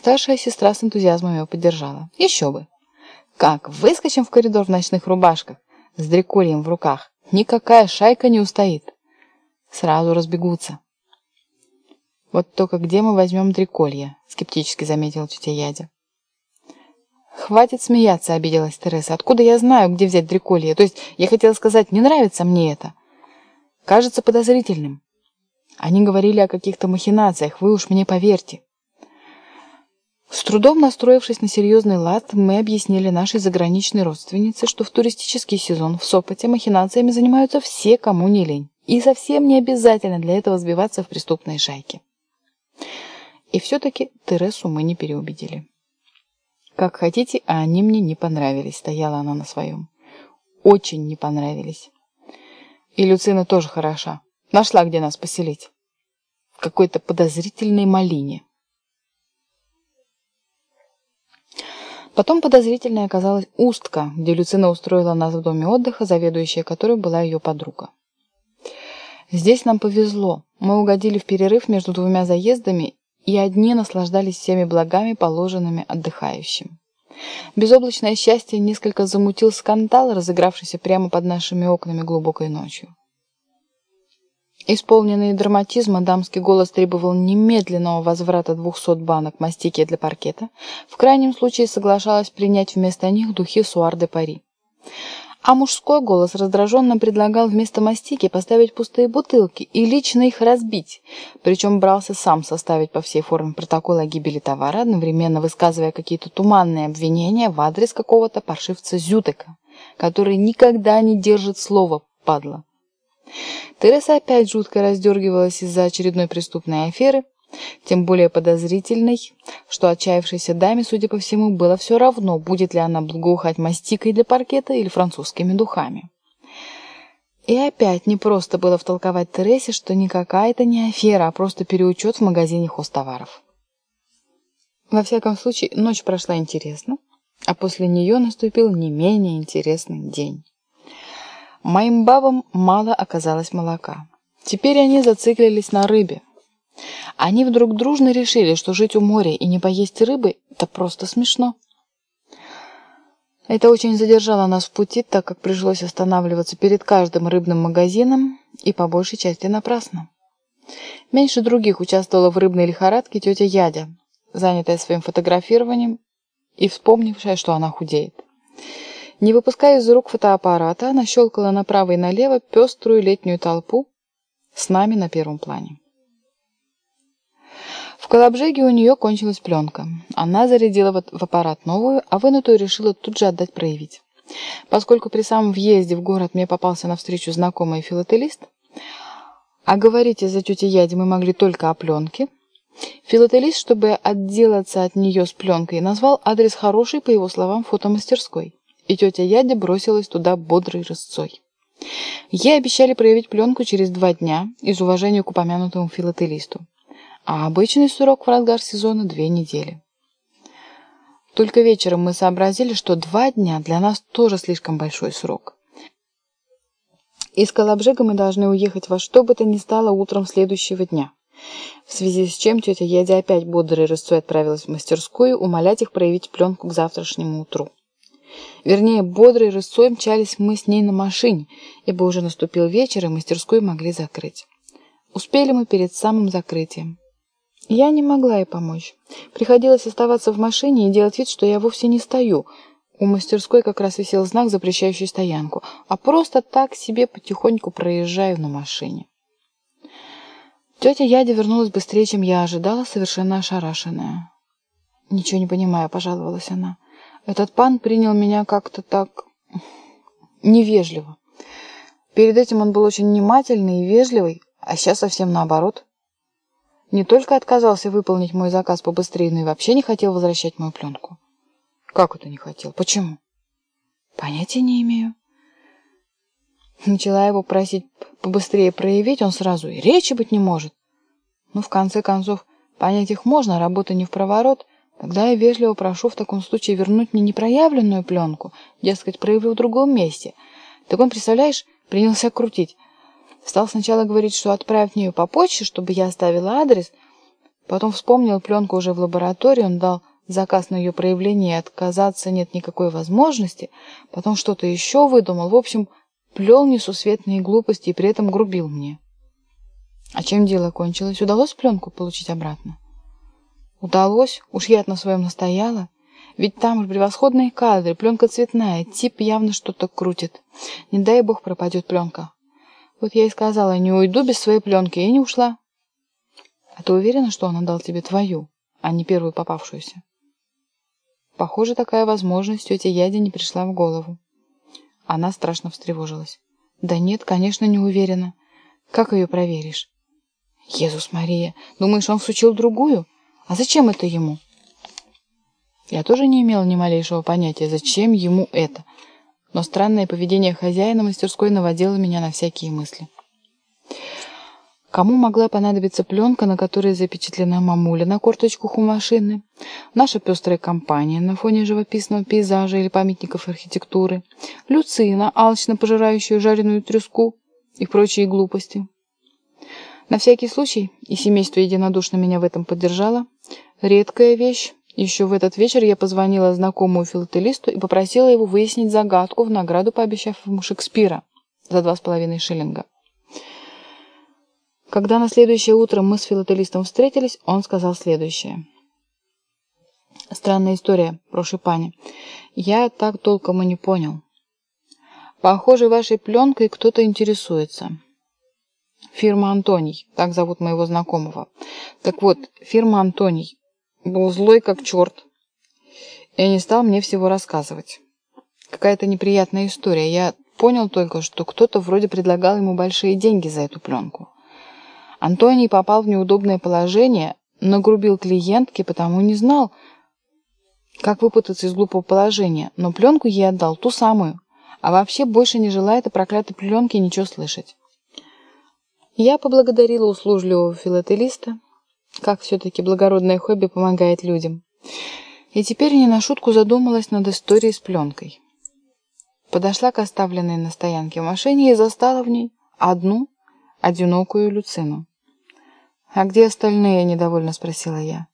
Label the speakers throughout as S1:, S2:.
S1: Старшая сестра с энтузиазмом его поддержала. Еще бы. Как выскочим в коридор в ночных рубашках, с дрекольем в руках. Никакая шайка не устоит. Сразу разбегутся. Вот только где мы возьмем дреколье? Скептически заметила тетя Ядя. «Хватит смеяться», — обиделась Тереса. «Откуда я знаю, где взять дреколье? То есть, я хотела сказать, не нравится мне это. Кажется подозрительным. Они говорили о каких-то махинациях, вы уж мне поверьте». С трудом настроившись на серьезный лад, мы объяснили нашей заграничной родственнице, что в туристический сезон в Сопоте махинациями занимаются все, кому не лень. И совсем не обязательно для этого сбиваться в преступные шайки. И все-таки Тересу мы не переубедили. Как хотите, а они мне не понравились, стояла она на своем. Очень не понравились. И Люцина тоже хороша. Нашла, где нас поселить. В какой-то подозрительной малине. Потом подозрительной оказалась Устка, где Люцина устроила нас в доме отдыха, заведующая которой была ее подруга. Здесь нам повезло. Мы угодили в перерыв между двумя заездами и одни наслаждались всеми благами, положенными отдыхающим. Безоблачное счастье несколько замутил скандал, разыгравшийся прямо под нашими окнами глубокой ночью. Исполненный драматизма, дамский голос требовал немедленного возврата двухсот банок мастики для паркета. В крайнем случае соглашалась принять вместо них духи Суар де Пари. А мужской голос раздраженно предлагал вместо мастики поставить пустые бутылки и лично их разбить. Причем брался сам составить по всей форме протокол о гибели товара, одновременно высказывая какие-то туманные обвинения в адрес какого-то паршивца Зютека, который никогда не держит слова, падла. Тереса опять жутко раздергивалась из-за очередной преступной аферы, тем более подозрительной, что отчаявшейся даме, судя по всему, было все равно, будет ли она благоухать мастикой для паркета или французскими духами. И опять не просто было втолковать Тересе, что никакая это не афера, а просто переучет в магазине хозтоваров. Во всяком случае, ночь прошла интересно, а после нее наступил не менее интересный день. Моим бабам мало оказалось молока. Теперь они зациклились на рыбе. Они вдруг дружно решили, что жить у моря и не поесть рыбы – это просто смешно. Это очень задержало нас в пути, так как пришлось останавливаться перед каждым рыбным магазином и по большей части напрасно. Меньше других участвовала в рыбной лихорадке тетя Ядя, занятая своим фотографированием и вспомнившая, что она худеет. Не выпуская из рук фотоаппарата, она щелкала направо и налево пеструю летнюю толпу с нами на первом плане. В Колобжеге у нее кончилась пленка. Она зарядила в аппарат новую, а вынутую решила тут же отдать проявить. Поскольку при самом въезде в город мне попался навстречу знакомый филателист, а говорить из-за тети Яди мы могли только о пленке, филателист, чтобы отделаться от нее с пленкой, назвал адрес хорошей, по его словам, фотомастерской и тетя Ядя бросилась туда бодрой рысцой. Ей обещали проявить пленку через два дня из уважения к упомянутому филателисту, а обычный срок в разгар сезона – две недели. Только вечером мы сообразили, что два дня для нас тоже слишком большой срок. Из Калабжега мы должны уехать во что бы то ни стало утром следующего дня. В связи с чем тетя Ядя опять бодрой рысцой отправилась в мастерскую умолять их проявить пленку к завтрашнему утру. Вернее, бодрой рысцой мчались мы с ней на машине, ибо уже наступил вечер, и мастерскую могли закрыть. Успели мы перед самым закрытием. Я не могла ей помочь. Приходилось оставаться в машине и делать вид, что я вовсе не стою. У мастерской как раз висел знак, запрещающий стоянку, а просто так себе потихоньку проезжаю на машине. Тетя Ядя вернулась быстрее, чем я ожидала, совершенно ошарашенная. «Ничего не понимаю», — пожаловалась она. Этот пан принял меня как-то так невежливо. Перед этим он был очень внимательный и вежливый, а сейчас совсем наоборот. Не только отказался выполнить мой заказ побыстрее, но и вообще не хотел возвращать мою пленку. Как это не хотел? Почему? Понятия не имею. Начала его просить побыстрее проявить, он сразу и речи быть не может. Ну, в конце концов, понять их можно, работа не в проворот, Тогда я вежливо прошу в таком случае вернуть мне непроявленную пленку, дескать, проявлю в другом месте. Так он, представляешь, принялся крутить. Стал сначала говорить, что отправить мне ее по почте, чтобы я оставила адрес, Потом вспомнил пленку уже в лаборатории, он дал заказ на ее проявление, отказаться нет никакой возможности. Потом что-то еще выдумал. В общем, плел несусветные глупости и при этом грубил мне. А чем дело кончилось? Удалось пленку получить обратно? Удалось. Уж я на своем настояла. Ведь там же превосходные кадры, пленка цветная, тип явно что-то крутит. Не дай бог пропадет пленка. Вот я и сказала, не уйду без своей пленки, и не ушла. А ты уверена, что он отдал тебе твою, а не первую попавшуюся? Похоже, такая возможность тете Яде не пришла в голову. Она страшно встревожилась. Да нет, конечно, не уверена. Как ее проверишь? Иисус Мария, думаешь, он всучил другую? А зачем это ему? Я тоже не имела ни малейшего понятия, зачем ему это. Но странное поведение хозяина мастерской наводило меня на всякие мысли. Кому могла понадобиться пленка, на которой запечатлена мамуля на корточках у машины? Наша пестрая компания на фоне живописного пейзажа или памятников архитектуры? Люцина, алчно пожирающая жареную треску и прочие глупости? На всякий случай, и семейство единодушно меня в этом поддержало, редкая вещь. Еще в этот вечер я позвонила знакомому филателисту и попросила его выяснить загадку в награду, пообещав ему Шекспира за два с половиной шиллинга. Когда на следующее утро мы с филателистом встретились, он сказал следующее. Странная история про шипани. Я так толком и не понял. Похоже, вашей пленкой кто-то интересуется. Фирма «Антоний», так зовут моего знакомого. Так вот, фирма «Антоний» был злой как черт и не стал мне всего рассказывать. Какая-то неприятная история. Я понял только, что кто-то вроде предлагал ему большие деньги за эту пленку. Антоний попал в неудобное положение, нагрубил клиентке, потому не знал, как выпутаться из глупого положения, но пленку ей отдал, ту самую, а вообще больше не желает о проклятой пленке ничего слышать. Я поблагодарила услужливого филателиста, как все-таки благородное хобби помогает людям. И теперь не на шутку задумалась над историей с пленкой. Подошла к оставленной на стоянке машине и застала в ней одну одинокую Люцину. «А где остальные?» – недовольно спросила я.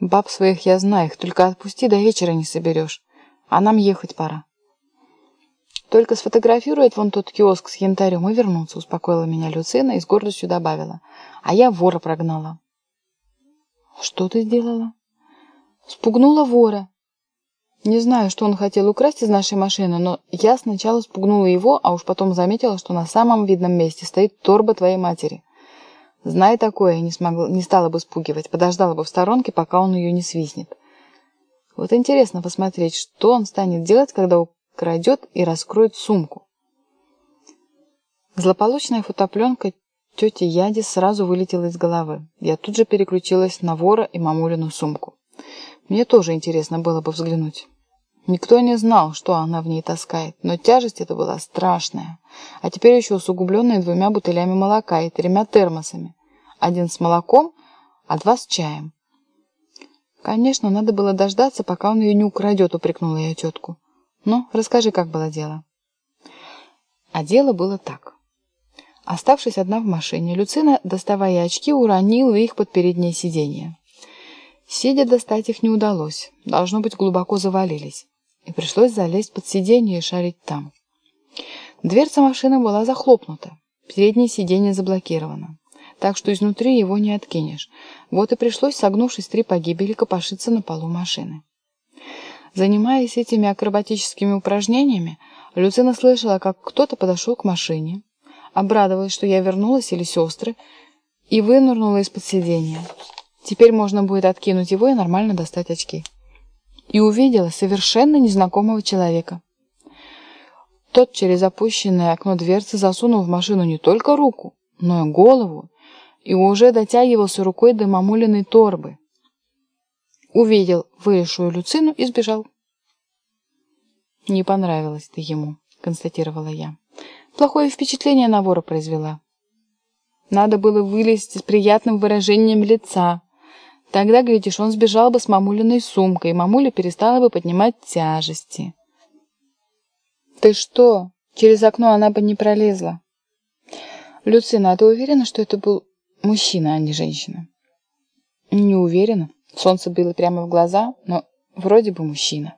S1: «Баб своих я знаю, их только отпусти, до вечера не соберешь. А нам ехать пора». «Только сфотографирует вон тот киоск с янтарем и вернуться», успокоила меня Люцина и с гордостью добавила. «А я вора прогнала». «Что ты сделала?» «Спугнула вора». Не знаю, что он хотел украсть из нашей машины, но я сначала спугнула его, а уж потом заметила, что на самом видном месте стоит торба твоей матери. Зная такое, не, смогла, не стала бы спугивать, подождала бы в сторонке, пока он ее не свистнет. Вот интересно посмотреть, что он станет делать, когда крадет и раскроет сумку. Злополучная фотопленка тети Яди сразу вылетела из головы. Я тут же переключилась на вора и мамулину сумку. Мне тоже интересно было бы взглянуть. Никто не знал, что она в ней таскает, но тяжесть эта была страшная. А теперь еще усугубленная двумя бутылями молока и тремя термосами. Один с молоком, а два с чаем. Конечно, надо было дождаться, пока он ее не украдет, упрекнула я тетку. Ну, расскажи, как было дело. А дело было так. Оставшись одна в машине, Люцина, доставая очки, уронила их под переднее сиденье. Сидя достать их не удалось, должно быть, глубоко завалились, и пришлось залезть под сиденье и шарить там. Дверца машины была захлопнута, переднее сиденье заблокировано, так что изнутри его не откинешь. Вот и пришлось, согнувшись три погибели, копошиться на полу машины. Занимаясь этими акробатическими упражнениями, Люцина слышала, как кто-то подошел к машине, обрадовалась, что я вернулась или сестры, и вынырнула из-под сиденья. Теперь можно будет откинуть его и нормально достать очки. И увидела совершенно незнакомого человека. Тот через опущенное окно дверцы засунул в машину не только руку, но и голову, и уже дотягивался рукой до мамулиной торбы. Увидел вылезшую Люцину и сбежал. «Не понравилось ты ему», — констатировала я. «Плохое впечатление на вора произвела. Надо было вылезти с приятным выражением лица. Тогда, глядишь, он сбежал бы с мамулиной сумкой, и мамуля перестала бы поднимать тяжести». «Ты что? Через окно она бы не пролезла». «Люцина, а ты уверена, что это был мужчина, а не женщина?» Не уверена. Солнце било прямо в глаза, но вроде бы мужчина.